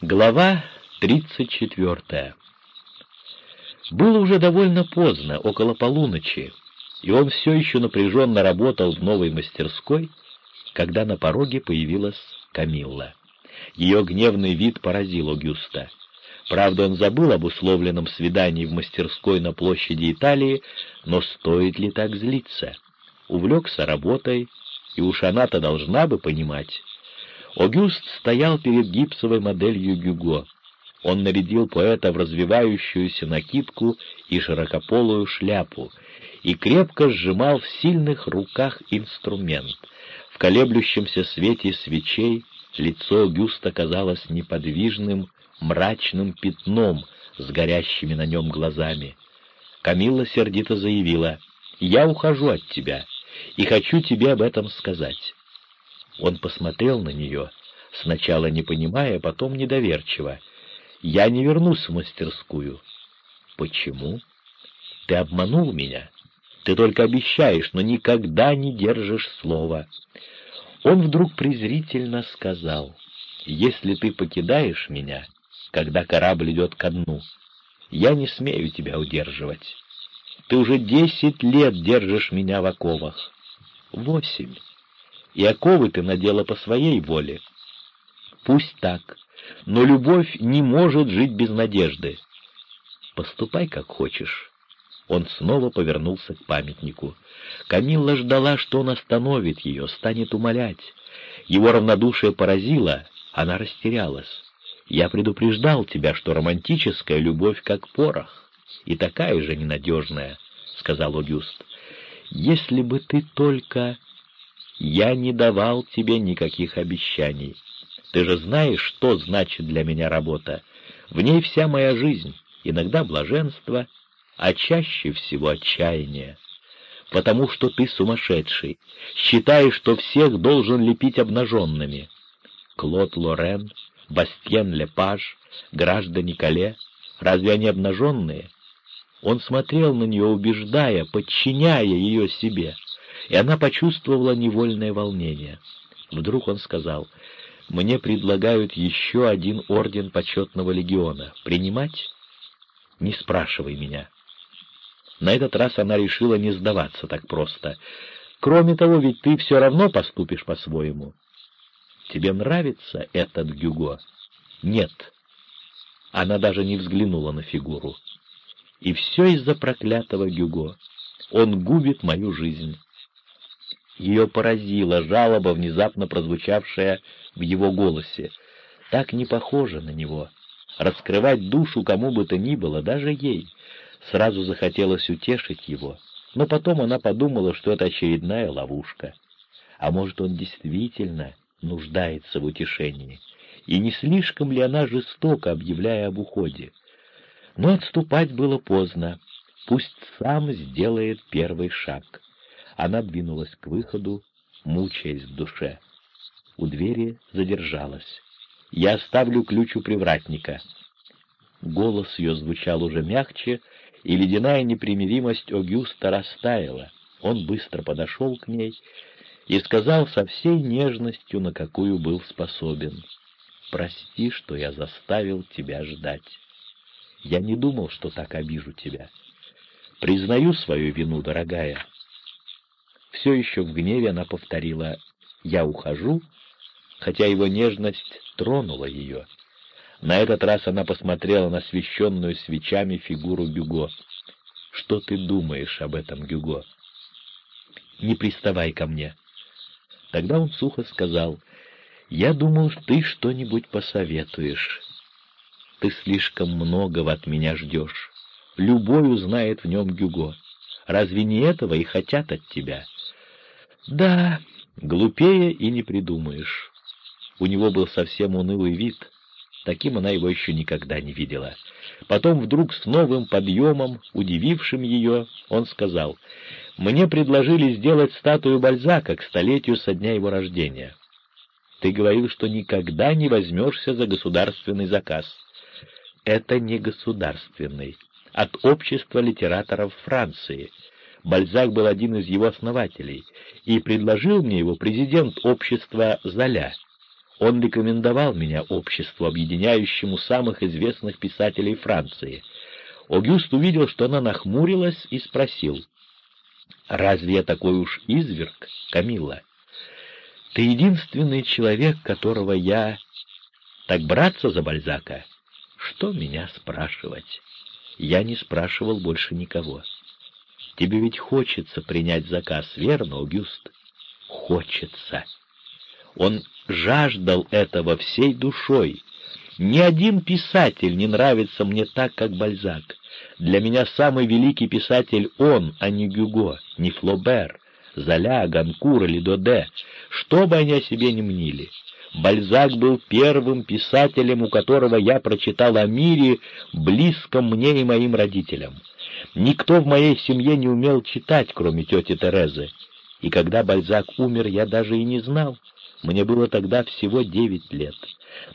Глава 34 Было уже довольно поздно, около полуночи, и он все еще напряженно работал в новой мастерской, когда на пороге появилась Камилла. Ее гневный вид поразил Огюста. Правда, он забыл об условленном свидании в мастерской на площади Италии, но стоит ли так злиться? Увлекся работой, и уж она-то должна бы понимать, Огюст стоял перед гипсовой моделью Гюго. Он нарядил поэта в развивающуюся накидку и широкополую шляпу и крепко сжимал в сильных руках инструмент. В колеблющемся свете свечей лицо Огюста казалось неподвижным, мрачным пятном с горящими на нем глазами. Камилла сердито заявила, «Я ухожу от тебя и хочу тебе об этом сказать. Он посмотрел на нее, сначала не понимая, потом недоверчиво. «Я не вернусь в мастерскую». «Почему?» «Ты обманул меня. Ты только обещаешь, но никогда не держишь слова». Он вдруг презрительно сказал, «Если ты покидаешь меня, когда корабль идет ко дну, я не смею тебя удерживать. Ты уже десять лет держишь меня в оковах. Восемь и оковы ты надела по своей воле. Пусть так, но любовь не может жить без надежды. Поступай, как хочешь. Он снова повернулся к памятнику. Камилла ждала, что он остановит ее, станет умолять. Его равнодушие поразило, она растерялась. «Я предупреждал тебя, что романтическая любовь как порох, и такая же ненадежная», — сказал Огюст. «Если бы ты только...» Я не давал тебе никаких обещаний. Ты же знаешь, что значит для меня работа. В ней вся моя жизнь, иногда блаженство, а чаще всего отчаяние. Потому что ты сумасшедший, считаешь, что всех должен лепить обнаженными. Клод Лорен, Бастьен Лепаж, граждане Кале, разве они обнаженные? Он смотрел на нее, убеждая, подчиняя ее себе — и она почувствовала невольное волнение. Вдруг он сказал, «Мне предлагают еще один орден почетного легиона. Принимать? Не спрашивай меня». На этот раз она решила не сдаваться так просто. «Кроме того, ведь ты все равно поступишь по-своему». «Тебе нравится этот Гюго?» «Нет». Она даже не взглянула на фигуру. «И все из-за проклятого Гюго. Он губит мою жизнь». Ее поразила жалоба, внезапно прозвучавшая в его голосе. Так не похоже на него. Раскрывать душу кому бы то ни было, даже ей. Сразу захотелось утешить его, но потом она подумала, что это очередная ловушка. А может, он действительно нуждается в утешении? И не слишком ли она жестоко, объявляя об уходе? Но отступать было поздно. Пусть сам сделает первый шаг. Она двинулась к выходу, мучаясь в душе. У двери задержалась. «Я оставлю ключ у привратника». Голос ее звучал уже мягче, и ледяная непримиримость Огюста растаяла. Он быстро подошел к ней и сказал со всей нежностью, на какую был способен, «Прости, что я заставил тебя ждать. Я не думал, что так обижу тебя. Признаю свою вину, дорогая, все еще в гневе она повторила «Я ухожу», хотя его нежность тронула ее. На этот раз она посмотрела на освещенную свечами фигуру Гюго. «Что ты думаешь об этом, Гюго?» «Не приставай ко мне». Тогда он сухо сказал, «Я думал, ты что-нибудь посоветуешь. Ты слишком многого от меня ждешь. Любой узнает в нем Гюго. Разве не этого и хотят от тебя?» Да, глупее и не придумаешь. У него был совсем унылый вид, таким она его еще никогда не видела. Потом вдруг с новым подъемом, удивившим ее, он сказал, «Мне предложили сделать статую Бальзака к столетию со дня его рождения. Ты говорил, что никогда не возьмешься за государственный заказ. Это не государственный, от общества литераторов Франции». Бальзак был один из его основателей, и предложил мне его президент общества Золя. Он рекомендовал меня обществу, объединяющему самых известных писателей Франции. Огюст увидел, что она нахмурилась, и спросил, «Разве я такой уж изверг, Камилла? Ты единственный человек, которого я... Так браться за Бальзака? Что меня спрашивать? Я не спрашивал больше никого. Тебе ведь хочется принять заказ, верно, Огюст? Хочется. Он жаждал этого всей душой. Ни один писатель не нравится мне так, как Бальзак. Для меня самый великий писатель он, а не Гюго, не Флобер, Золя, Ганкур или Доде, что бы они о себе не мнили. Бальзак был первым писателем, у которого я прочитал о мире, близком мне и моим родителям. Никто в моей семье не умел читать, кроме тети Терезы. И когда Бальзак умер, я даже и не знал. Мне было тогда всего девять лет.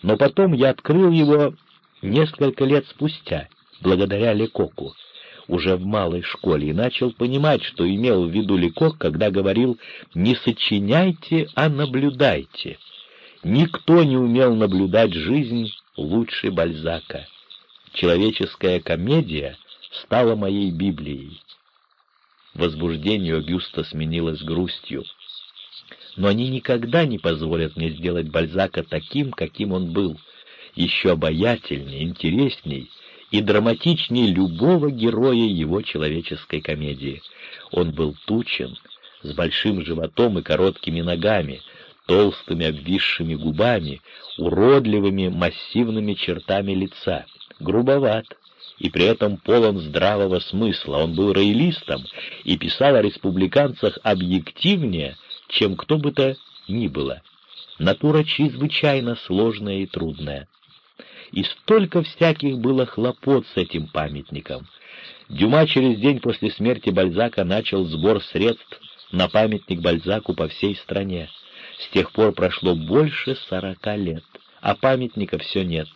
Но потом я открыл его несколько лет спустя, благодаря Лекоку, уже в малой школе, и начал понимать, что имел в виду Лекок, когда говорил «не сочиняйте, а наблюдайте». Никто не умел наблюдать жизнь лучше Бальзака. Человеческая комедия стала моей Библией. Возбуждение Огюста сменилось грустью. Но они никогда не позволят мне сделать Бальзака таким, каким он был, еще обаятельней, интересней и драматичнее любого героя его человеческой комедии. Он был тучен, с большим животом и короткими ногами, толстыми обвисшими губами, уродливыми массивными чертами лица, грубоват, и при этом полон здравого смысла. Он был роялистом и писал о республиканцах объективнее, чем кто бы то ни было. Натура чрезвычайно сложная и трудная. И столько всяких было хлопот с этим памятником. Дюма через день после смерти Бальзака начал сбор средств на памятник Бальзаку по всей стране. С тех пор прошло больше сорока лет, а памятника все нет.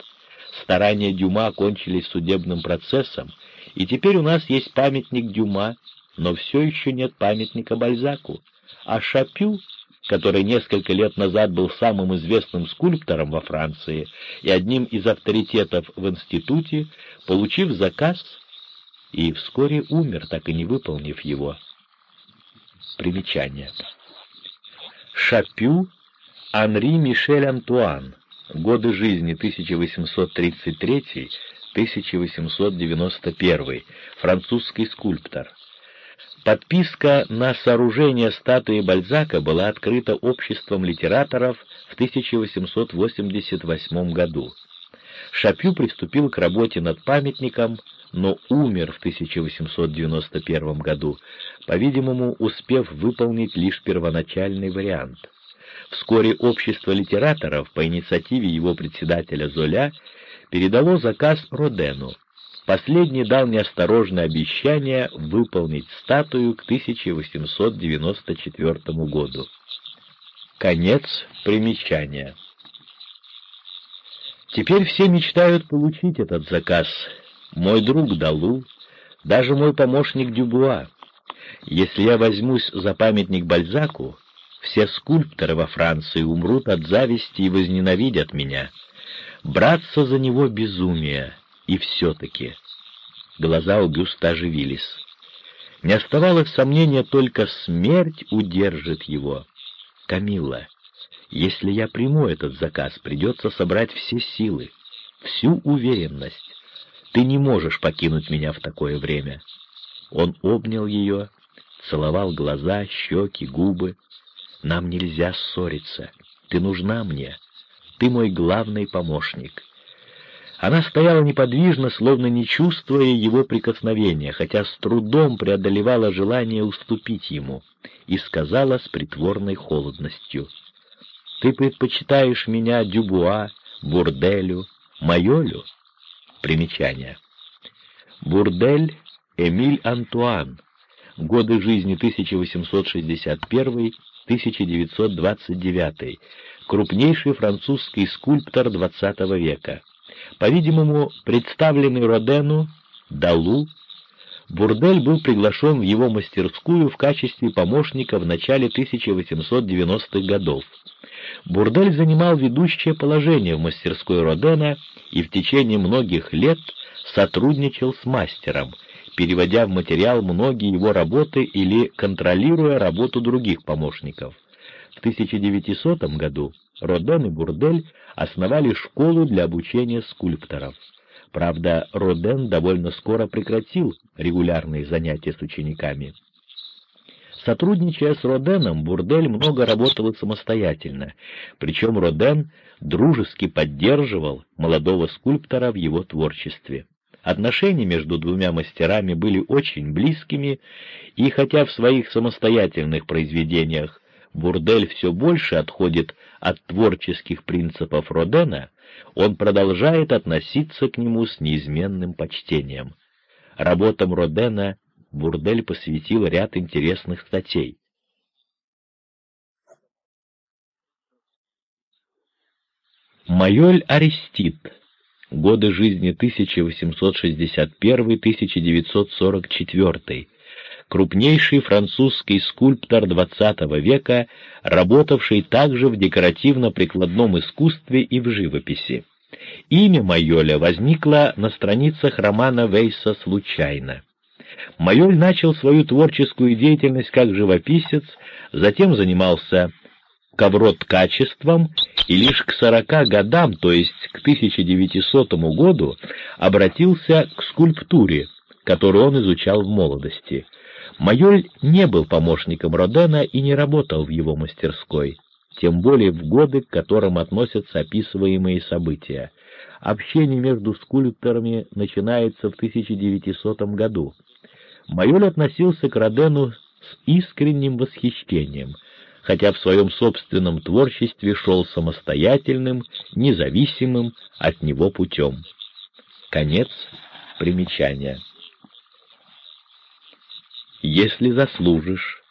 Старания Дюма кончились судебным процессом, и теперь у нас есть памятник Дюма, но все еще нет памятника Бальзаку. А Шапю, который несколько лет назад был самым известным скульптором во Франции и одним из авторитетов в институте, получив заказ, и вскоре умер, так и не выполнив его. Примечание. Шапю Анри Мишель Антуан, годы жизни 1833-1891, французский скульптор. Подписка на сооружение статуи Бальзака была открыта обществом литераторов в 1888 году. Шапю приступил к работе над памятником, но умер в 1891 году, по-видимому, успев выполнить лишь первоначальный вариант. Вскоре общество литераторов по инициативе его председателя Золя передало заказ Родену. Последний дал неосторожное обещание выполнить статую к 1894 году. Конец примечания. Теперь все мечтают получить этот заказ. Мой друг Далу, даже мой помощник Дюбуа. Если я возьмусь за памятник Бальзаку, все скульпторы во Франции умрут от зависти и возненавидят меня. Браться за него безумие, и все-таки. Глаза у Бюста оживились. Не оставалось сомнения, только смерть удержит его. Камилла, если я приму этот заказ, придется собрать все силы, всю уверенность. Ты не можешь покинуть меня в такое время. Он обнял ее, целовал глаза, щеки, губы. Нам нельзя ссориться. Ты нужна мне. Ты мой главный помощник. Она стояла неподвижно, словно не чувствуя его прикосновения, хотя с трудом преодолевала желание уступить ему, и сказала с притворной холодностью, «Ты предпочитаешь меня Дюбуа, Бурделю, Майолю?» Примечание. Бурдель Эмиль Антуан. Годы жизни 1861-1929. Крупнейший французский скульптор XX века по-видимому, представленный Родену, Далу, Бурдель был приглашен в его мастерскую в качестве помощника в начале 1890-х годов. Бурдель занимал ведущее положение в мастерской Родена и в течение многих лет сотрудничал с мастером, переводя в материал многие его работы или контролируя работу других помощников. В 1900 году Роден и Бурдель основали школу для обучения скульпторов. Правда, Роден довольно скоро прекратил регулярные занятия с учениками. Сотрудничая с Роденом, Бурдель много работал самостоятельно, причем Роден дружески поддерживал молодого скульптора в его творчестве. Отношения между двумя мастерами были очень близкими, и хотя в своих самостоятельных произведениях Бурдель все больше отходит от творческих принципов Родена, он продолжает относиться к нему с неизменным почтением. Работам Родена Бурдель посвятил ряд интересных статей. Майоль Арестит. Годы жизни 1861-1944 крупнейший французский скульптор XX века, работавший также в декоративно-прикладном искусстве и в живописи. Имя Майоля возникло на страницах романа Вейса случайно. Майоль начал свою творческую деятельность как живописец, затем занимался ковроткачеством и лишь к сорока годам, то есть к 1900 году, обратился к скульптуре, которую он изучал в молодости. Майоль не был помощником Родена и не работал в его мастерской, тем более в годы, к которым относятся описываемые события. Общение между скульпторами начинается в 1900 году. Майоль относился к Родену с искренним восхищением, хотя в своем собственном творчестве шел самостоятельным, независимым от него путем. Конец примечания если заслужишь.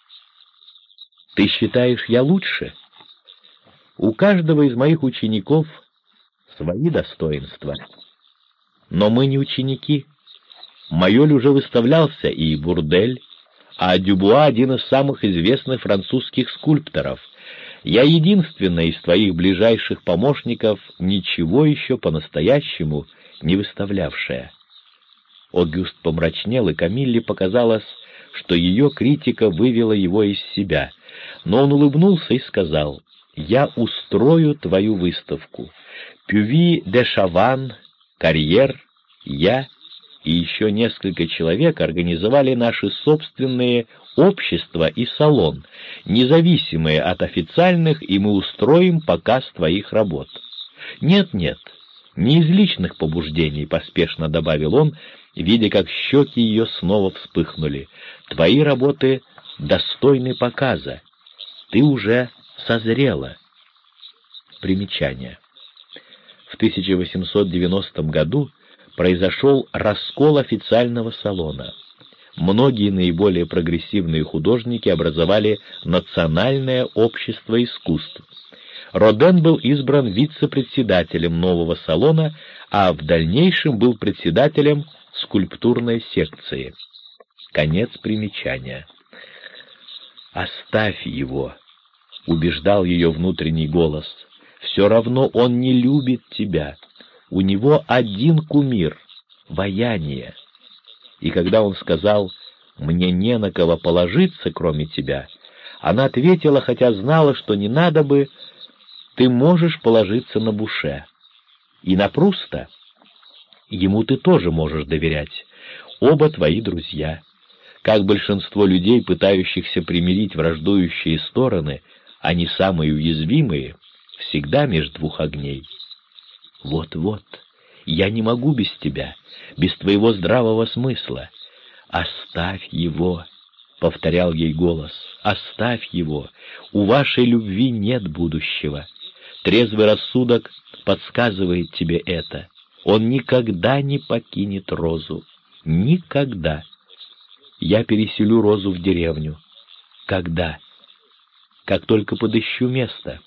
Ты считаешь, я лучше? У каждого из моих учеников свои достоинства. Но мы не ученики. Майоль уже выставлялся и Бурдель, а Дюбуа — один из самых известных французских скульпторов. Я единственный из твоих ближайших помощников, ничего еще по-настоящему не выставлявшая. Огюст помрачнел, и Камилле показалось, что ее критика вывела его из себя, но он улыбнулся и сказал, «Я устрою твою выставку. Пюви де Шаван, Карьер, я и еще несколько человек организовали наши собственные общества и салон, независимые от официальных, и мы устроим показ твоих работ». «Нет-нет, не из личных побуждений», — поспешно добавил он, видя, как щеки ее снова вспыхнули. «Твои работы достойны показа. Ты уже созрела». Примечание. В 1890 году произошел раскол официального салона. Многие наиболее прогрессивные художники образовали Национальное общество искусств. Роден был избран вице-председателем нового салона, а в дальнейшем был председателем скульптурной секции. Конец примечания. «Оставь его», — убеждал ее внутренний голос. «Все равно он не любит тебя. У него один кумир — вояние». И когда он сказал «мне не на кого положиться, кроме тебя», она ответила, хотя знала, что не надо бы, «ты можешь положиться на Буше» и на Пруста. Ему ты тоже можешь доверять. Оба твои друзья. Как большинство людей, пытающихся примирить враждующие стороны, они самые уязвимые, всегда между двух огней. Вот-вот, я не могу без тебя, без твоего здравого смысла. Оставь его, — повторял ей голос, — оставь его, у вашей любви нет будущего. Трезвый рассудок подсказывает тебе это. Он никогда не покинет Розу. Никогда. Я переселю Розу в деревню. Когда? Как только подыщу место.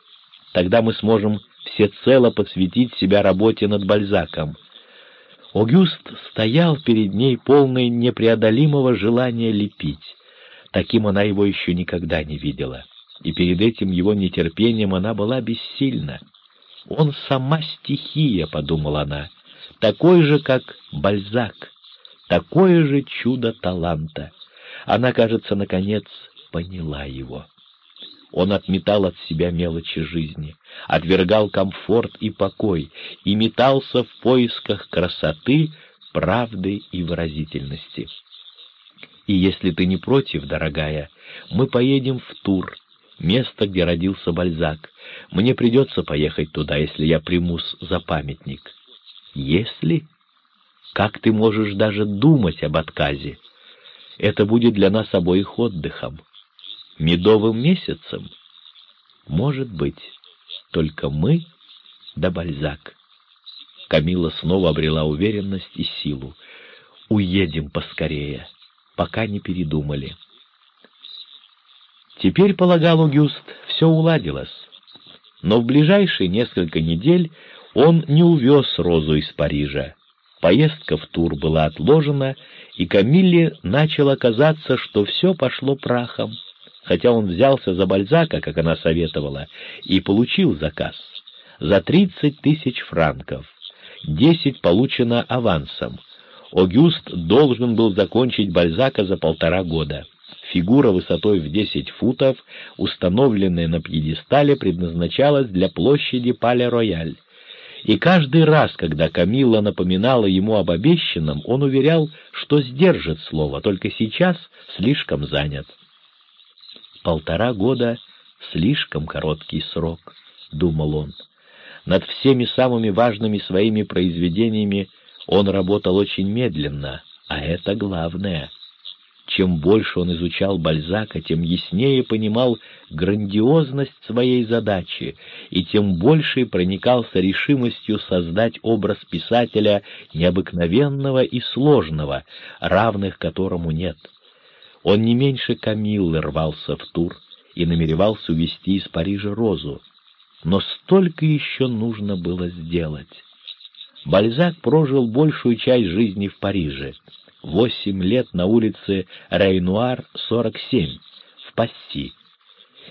Тогда мы сможем всецело посвятить себя работе над Бальзаком. Огюст стоял перед ней полный непреодолимого желания лепить. Таким она его еще никогда не видела, и перед этим его нетерпением она была бессильна. «Он сама стихия», — подумала она, — «такой же, как Бальзак, такое же чудо таланта». Она, кажется, наконец поняла его. Он отметал от себя мелочи жизни, отвергал комфорт и покой и метался в поисках красоты, правды и выразительности. И если ты не против, дорогая, мы поедем в Тур, место, где родился Бальзак. Мне придется поехать туда, если я примусь за памятник. Если? Как ты можешь даже думать об отказе? Это будет для нас обоих отдыхом медовым месяцем? Может быть, только мы да Бальзак. Камила снова обрела уверенность и силу. Уедем поскорее, пока не передумали. Теперь, полагал Угюст, все уладилось. Но в ближайшие несколько недель он не увез Розу из Парижа. Поездка в тур была отложена, и Камилле начало казаться, что все пошло прахом хотя он взялся за Бальзака, как она советовала, и получил заказ. За тридцать тысяч франков. Десять получено авансом. Огюст должен был закончить Бальзака за полтора года. Фигура высотой в десять футов, установленная на пьедестале, предназначалась для площади Пале-Рояль. И каждый раз, когда Камилла напоминала ему об обещанном, он уверял, что сдержит слово, только сейчас слишком занят. Полтора года — слишком короткий срок, — думал он. Над всеми самыми важными своими произведениями он работал очень медленно, а это главное. Чем больше он изучал Бальзака, тем яснее понимал грандиозность своей задачи, и тем больше проникался решимостью создать образ писателя необыкновенного и сложного, равных которому нет. Он не меньше Камиллы рвался в тур и намеревался увезти из Парижа розу. Но столько еще нужно было сделать. Бальзак прожил большую часть жизни в Париже. Восемь лет на улице Рейнуар, 47, в Пасси.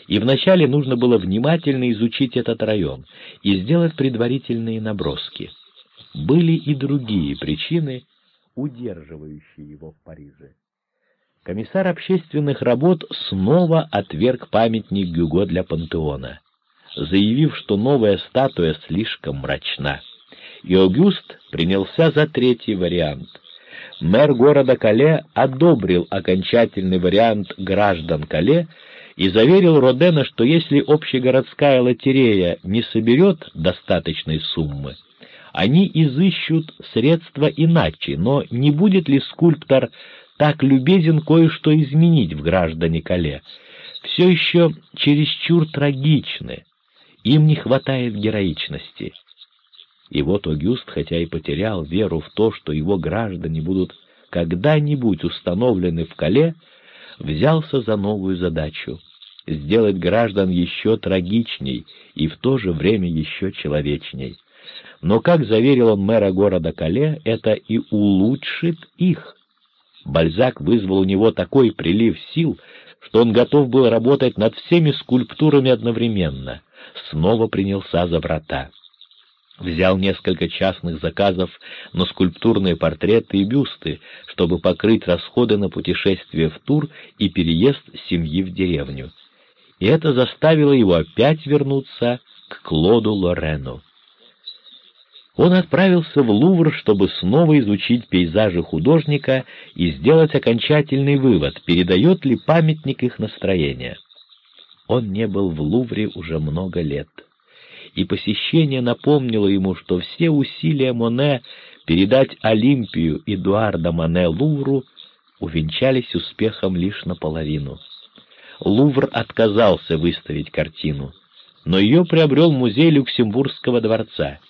И вначале нужно было внимательно изучить этот район и сделать предварительные наброски. Были и другие причины, удерживающие его в Париже комиссар общественных работ снова отверг памятник Гюго для пантеона, заявив, что новая статуя слишком мрачна. И Огюст принялся за третий вариант. Мэр города Кале одобрил окончательный вариант граждан Кале и заверил Родена, что если общегородская лотерея не соберет достаточной суммы, они изыщут средства иначе, но не будет ли скульптор так любезен кое-что изменить в граждане Кале, все еще чересчур трагичны, им не хватает героичности. И вот Огюст, хотя и потерял веру в то, что его граждане будут когда-нибудь установлены в Кале, взялся за новую задачу — сделать граждан еще трагичней и в то же время еще человечней. Но, как заверил он мэра города Кале, это и улучшит их. Бальзак вызвал у него такой прилив сил, что он готов был работать над всеми скульптурами одновременно. Снова принялся за врата. Взял несколько частных заказов на скульптурные портреты и бюсты, чтобы покрыть расходы на путешествие в тур и переезд семьи в деревню. И это заставило его опять вернуться к Клоду Лорену он отправился в Лувр, чтобы снова изучить пейзажи художника и сделать окончательный вывод, передает ли памятник их настроение. Он не был в Лувре уже много лет, и посещение напомнило ему, что все усилия Моне передать Олимпию Эдуарда Моне Лувру увенчались успехом лишь наполовину. Лувр отказался выставить картину, но ее приобрел музей Люксембургского дворца —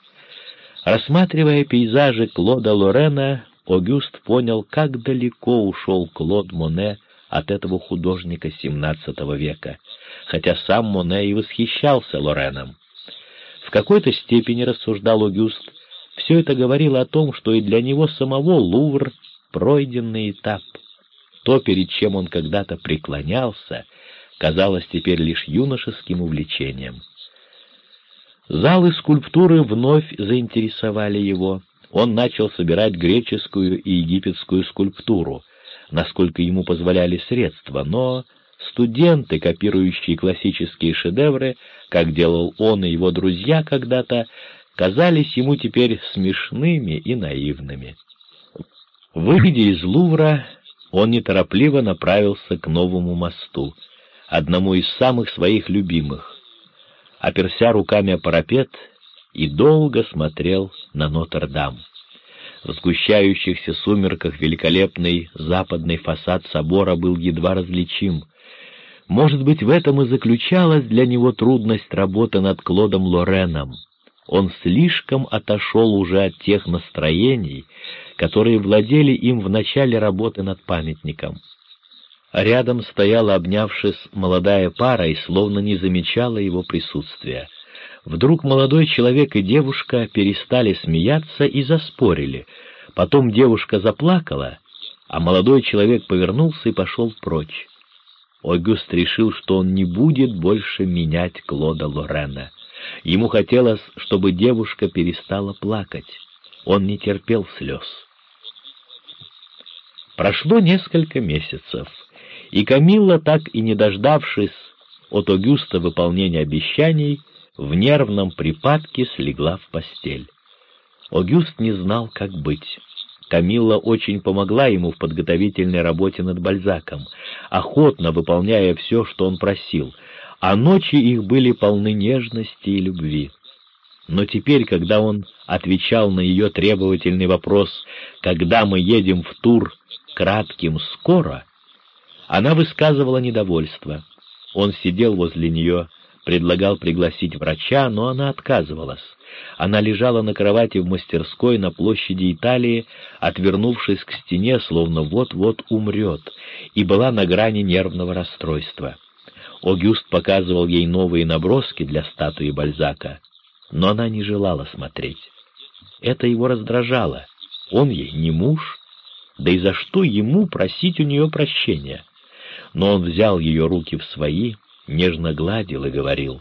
Рассматривая пейзажи Клода Лорена, Огюст понял, как далеко ушел Клод Моне от этого художника XVII века, хотя сам Моне и восхищался Лореном. В какой-то степени, рассуждал Огюст, Все это говорило о том, что и для него самого Лувр — пройденный этап. То, перед чем он когда-то преклонялся, казалось теперь лишь юношеским увлечением. Залы скульптуры вновь заинтересовали его. Он начал собирать греческую и египетскую скульптуру, насколько ему позволяли средства, но студенты, копирующие классические шедевры, как делал он и его друзья когда-то, казались ему теперь смешными и наивными. Выйдя из Лувра, он неторопливо направился к новому мосту, одному из самых своих любимых, оперся руками о парапет и долго смотрел на Нотр-Дам. В сгущающихся сумерках великолепный западный фасад собора был едва различим. Может быть, в этом и заключалась для него трудность работы над Клодом Лореном. Он слишком отошел уже от тех настроений, которые владели им в начале работы над памятником. Рядом стояла, обнявшись, молодая пара и словно не замечала его присутствия. Вдруг молодой человек и девушка перестали смеяться и заспорили. Потом девушка заплакала, а молодой человек повернулся и пошел прочь. Огюст решил, что он не будет больше менять Клода Лорена. Ему хотелось, чтобы девушка перестала плакать. Он не терпел слез. Прошло несколько месяцев, и Камилла, так и не дождавшись от Огюста выполнения обещаний, в нервном припадке слегла в постель. Огюст не знал, как быть. Камилла очень помогла ему в подготовительной работе над Бальзаком, охотно выполняя все, что он просил — а ночи их были полны нежности и любви. Но теперь, когда он отвечал на ее требовательный вопрос «Когда мы едем в тур кратким скоро?», она высказывала недовольство. Он сидел возле нее, предлагал пригласить врача, но она отказывалась. Она лежала на кровати в мастерской на площади Италии, отвернувшись к стене, словно вот-вот умрет, и была на грани нервного расстройства. Огюст показывал ей новые наброски для статуи Бальзака, но она не желала смотреть. Это его раздражало. Он ей не муж, да и за что ему просить у нее прощения? Но он взял ее руки в свои, нежно гладил и говорил,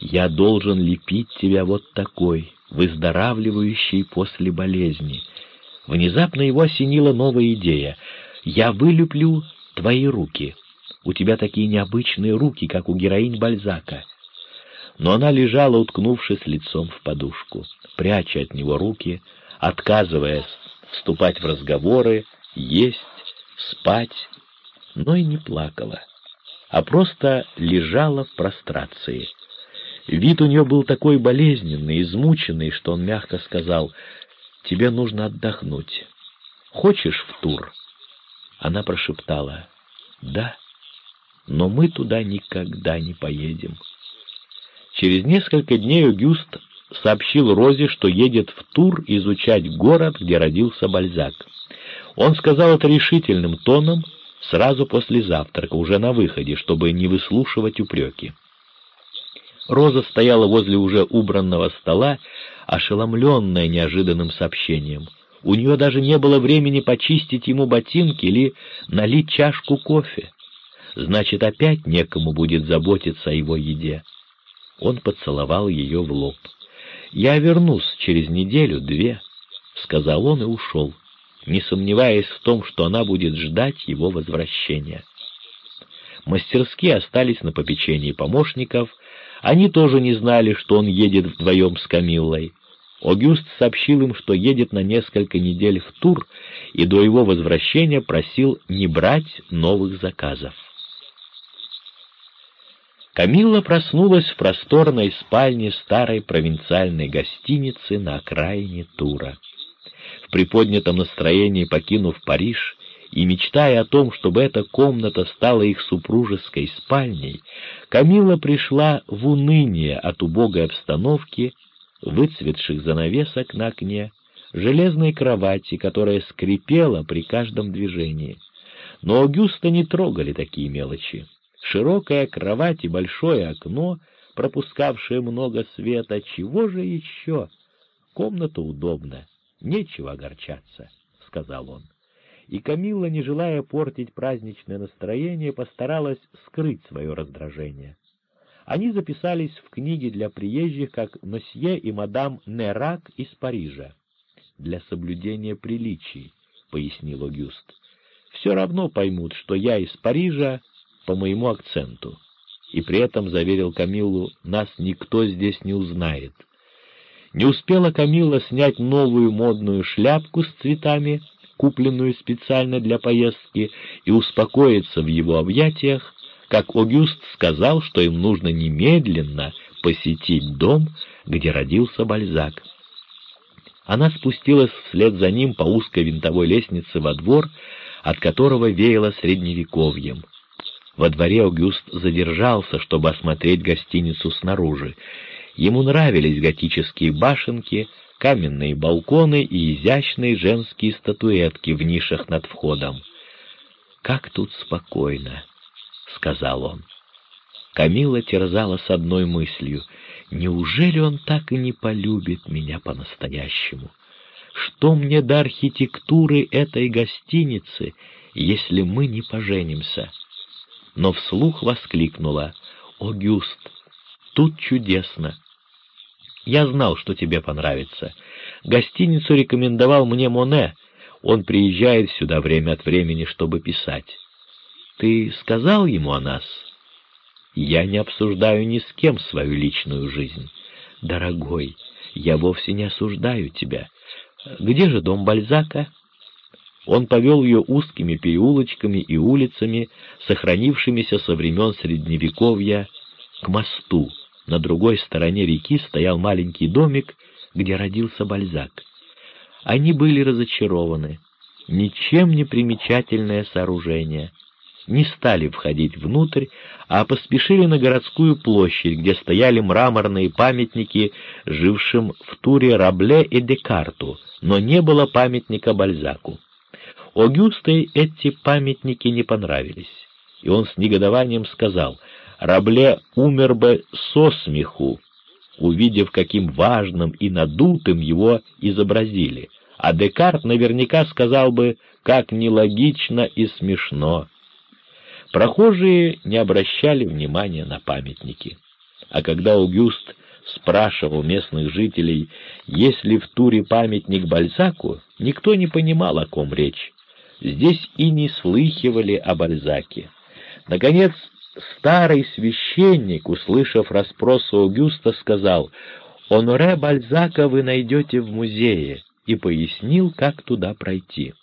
«Я должен лепить тебя вот такой, выздоравливающий после болезни». Внезапно его осенила новая идея. «Я вылеплю твои руки». У тебя такие необычные руки, как у героинь Бальзака». Но она лежала, уткнувшись лицом в подушку, пряча от него руки, отказываясь вступать в разговоры, есть, спать, но и не плакала, а просто лежала в прострации. Вид у нее был такой болезненный, измученный, что он мягко сказал, «Тебе нужно отдохнуть. Хочешь в тур?» Она прошептала, «Да» но мы туда никогда не поедем. Через несколько дней Огюст сообщил Розе, что едет в тур изучать город, где родился Бальзак. Он сказал это решительным тоном сразу после завтрака, уже на выходе, чтобы не выслушивать упреки. Роза стояла возле уже убранного стола, ошеломленная неожиданным сообщением. У нее даже не было времени почистить ему ботинки или налить чашку кофе значит, опять некому будет заботиться о его еде. Он поцеловал ее в лоб. «Я вернусь через неделю-две», — сказал он и ушел, не сомневаясь в том, что она будет ждать его возвращения. Мастерские остались на попечении помощников, они тоже не знали, что он едет вдвоем с Камиллой. Огюст сообщил им, что едет на несколько недель в тур, и до его возвращения просил не брать новых заказов. Камилла проснулась в просторной спальне старой провинциальной гостиницы на окраине Тура. В приподнятом настроении покинув Париж и мечтая о том, чтобы эта комната стала их супружеской спальней, Камилла пришла в уныние от убогой обстановки, выцветших занавесок на окне, железной кровати, которая скрипела при каждом движении. Но Аугюста не трогали такие мелочи. Широкая кровать и большое окно, пропускавшее много света, чего же еще? комната удобна, нечего огорчаться», — сказал он. И Камилла, не желая портить праздничное настроение, постаралась скрыть свое раздражение. Они записались в книге для приезжих как «Мосье и мадам Нерак из Парижа» для соблюдения приличий, — пояснил Огюст. Все равно поймут, что я из Парижа по моему акценту. И при этом заверил Камилу, нас никто здесь не узнает. Не успела Камила снять новую модную шляпку с цветами, купленную специально для поездки, и успокоиться в его объятиях, как Огюст сказал, что им нужно немедленно посетить дом, где родился Бальзак. Она спустилась вслед за ним по узкой винтовой лестнице во двор, от которого веяло средневековьем. Во дворе Аугюст задержался, чтобы осмотреть гостиницу снаружи. Ему нравились готические башенки, каменные балконы и изящные женские статуэтки в нишах над входом. «Как тут спокойно!» — сказал он. Камила терзала с одной мыслью — Неужели он так и не полюбит меня по-настоящему? Что мне до архитектуры этой гостиницы, если мы не поженимся? Но вслух воскликнула. «О, Гюст, тут чудесно! Я знал, что тебе понравится. Гостиницу рекомендовал мне Моне. Он приезжает сюда время от времени, чтобы писать. Ты сказал ему о нас?» Я не обсуждаю ни с кем свою личную жизнь. Дорогой, я вовсе не осуждаю тебя. Где же дом Бальзака?» Он повел ее узкими переулочками и улицами, сохранившимися со времен Средневековья, к мосту. На другой стороне реки стоял маленький домик, где родился Бальзак. Они были разочарованы. Ничем не примечательное сооружение — не стали входить внутрь, а поспешили на городскую площадь, где стояли мраморные памятники жившим в туре Рабле и Декарту, но не было памятника Бальзаку. Огюстой эти памятники не понравились, и он с негодованием сказал, «Рабле умер бы со смеху, увидев, каким важным и надутым его изобразили, а Декарт наверняка сказал бы, как нелогично и смешно». Прохожие не обращали внимания на памятники. А когда Аугюст спрашивал местных жителей, есть ли в туре памятник Бальзаку, никто не понимал, о ком речь. Здесь и не слыхивали о Бальзаке. Наконец, старый священник, услышав расспросы Аугюста, сказал, «Оноре Бальзака вы найдете в музее», и пояснил, как туда пройти.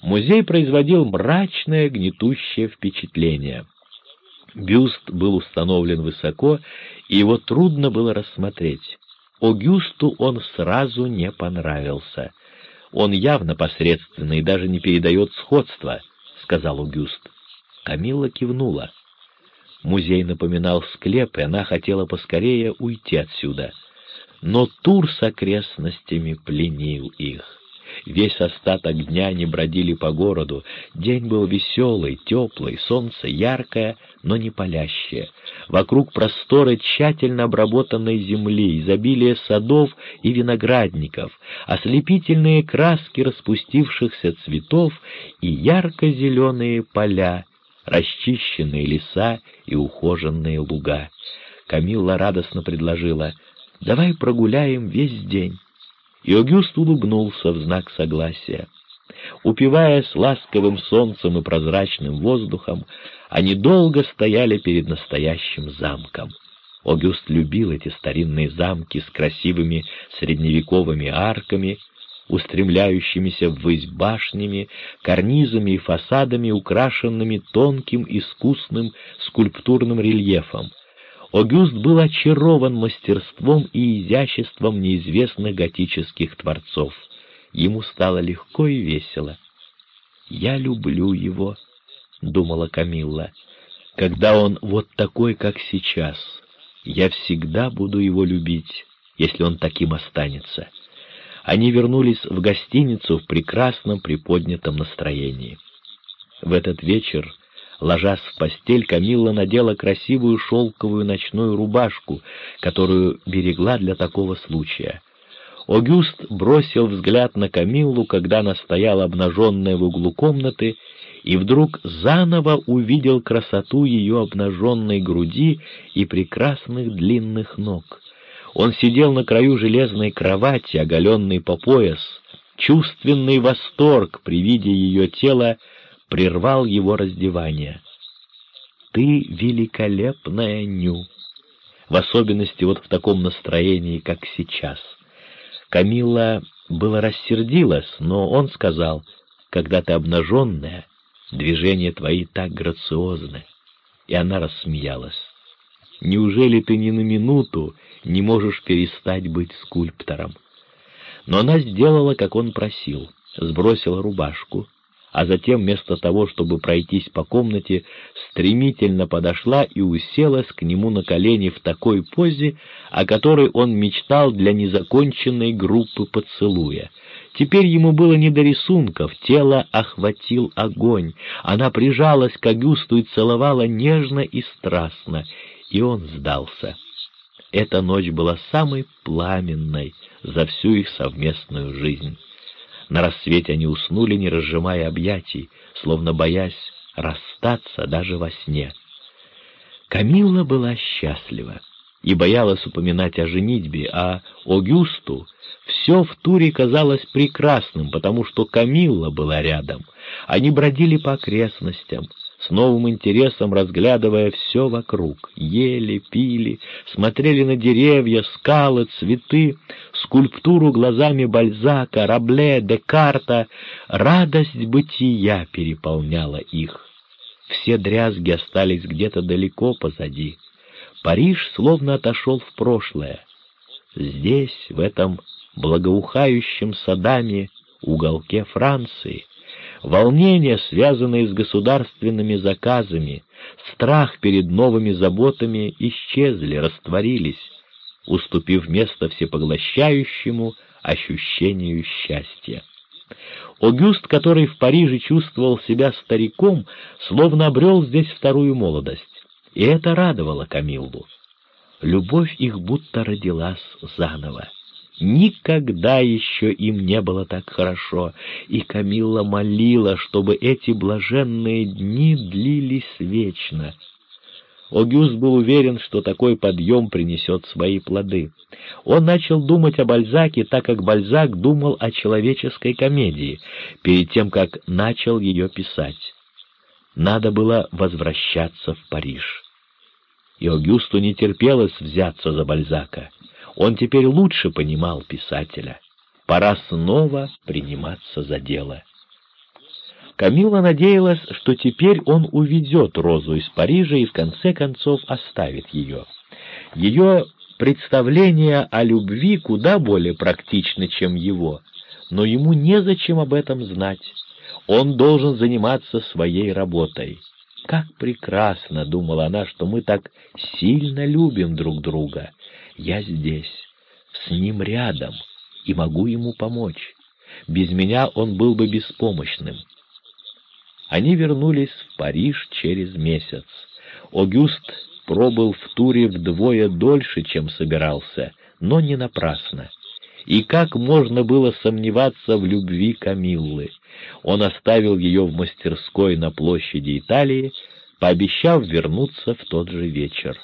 Музей производил мрачное, гнетущее впечатление. Бюст был установлен высоко, и его трудно было рассмотреть. Огюсту он сразу не понравился. «Он явно посредственный и даже не передает сходства», — сказал Огюст. Камилла кивнула. Музей напоминал склеп, и она хотела поскорее уйти отсюда. Но тур с окрестностями пленил их. Весь остаток дня они бродили по городу. День был веселый, теплый, солнце яркое, но не палящее. Вокруг просторы тщательно обработанной земли, изобилие садов и виноградников, ослепительные краски распустившихся цветов и ярко-зеленые поля, расчищенные леса и ухоженные луга. Камилла радостно предложила, «Давай прогуляем весь день». И Огюст улыбнулся в знак согласия. Упиваясь ласковым солнцем и прозрачным воздухом, они долго стояли перед настоящим замком. Огюст любил эти старинные замки с красивыми средневековыми арками, устремляющимися ввысь башнями, карнизами и фасадами, украшенными тонким искусным скульптурным рельефом, Огюст был очарован мастерством и изяществом неизвестных готических творцов. Ему стало легко и весело. «Я люблю его», — думала Камилла, — «когда он вот такой, как сейчас. Я всегда буду его любить, если он таким останется». Они вернулись в гостиницу в прекрасном приподнятом настроении. В этот вечер Ложась в постель, Камилла надела красивую шелковую ночную рубашку, которую берегла для такого случая. Огюст бросил взгляд на Камиллу, когда она стояла обнаженная в углу комнаты, и вдруг заново увидел красоту ее обнаженной груди и прекрасных длинных ног. Он сидел на краю железной кровати, оголенный по пояс. Чувственный восторг при виде ее тела прервал его раздевание. «Ты великолепная, Ню!» В особенности вот в таком настроении, как сейчас. Камила было рассердилась, но он сказал, «Когда ты обнаженная, движения твои так грациозны». И она рассмеялась. Неужели ты ни на минуту не можешь перестать быть скульптором? Но она сделала, как он просил, сбросила рубашку, а затем вместо того, чтобы пройтись по комнате, стремительно подошла и уселась к нему на колени в такой позе, о которой он мечтал для незаконченной группы поцелуя. Теперь ему было не до рисунков, тело охватил огонь. Она прижалась к Агюсту и целовала нежно и страстно, и он сдался. Эта ночь была самой пламенной за всю их совместную жизнь. На рассвете они уснули, не разжимая объятий, словно боясь расстаться даже во сне. Камилла была счастлива и боялась упоминать о женитьбе, а Огюсту все в туре казалось прекрасным, потому что Камилла была рядом. Они бродили по окрестностям, с новым интересом разглядывая все вокруг. Ели, пили, смотрели на деревья, скалы, цветы, скульптуру глазами Бальзака, Рабле, Декарта. Радость бытия переполняла их. Все дрязги остались где-то далеко позади. Париж словно отошел в прошлое. Здесь, в этом благоухающем садами уголке Франции, волнения, связанные с государственными заказами, страх перед новыми заботами исчезли, растворились, уступив место всепоглощающему ощущению счастья. Огюст, который в Париже чувствовал себя стариком, словно обрел здесь вторую молодость, и это радовало Камиллу. Любовь их будто родилась заново. Никогда еще им не было так хорошо, и Камилла молила, чтобы эти блаженные дни длились вечно. Огюст был уверен, что такой подъем принесет свои плоды. Он начал думать о Бальзаке, так как Бальзак думал о человеческой комедии, перед тем, как начал ее писать. Надо было возвращаться в Париж. И Огюсту не терпелось взяться за Бальзака. Он теперь лучше понимал писателя. Пора снова приниматься за дело. Камила надеялась, что теперь он уведет Розу из Парижа и в конце концов оставит ее. Ее представление о любви куда более практично, чем его, но ему незачем об этом знать. Он должен заниматься своей работой. «Как прекрасно!» — думала она, — что мы так сильно любим друг друга. Я здесь, с ним рядом, и могу ему помочь. Без меня он был бы беспомощным. Они вернулись в Париж через месяц. Огюст пробыл в туре вдвое дольше, чем собирался, но не напрасно. И как можно было сомневаться в любви Камиллы? Он оставил ее в мастерской на площади Италии, пообещав вернуться в тот же вечер.